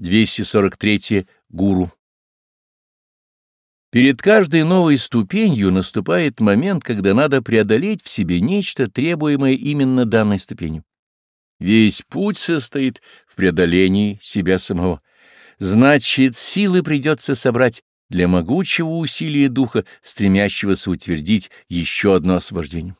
243. Гуру. Перед каждой новой ступенью наступает момент, когда надо преодолеть в себе нечто, требуемое именно данной ступенью. Весь путь состоит в преодолении себя самого. Значит, силы придется собрать для могучего усилия духа, стремящегося утвердить еще одно освобождение.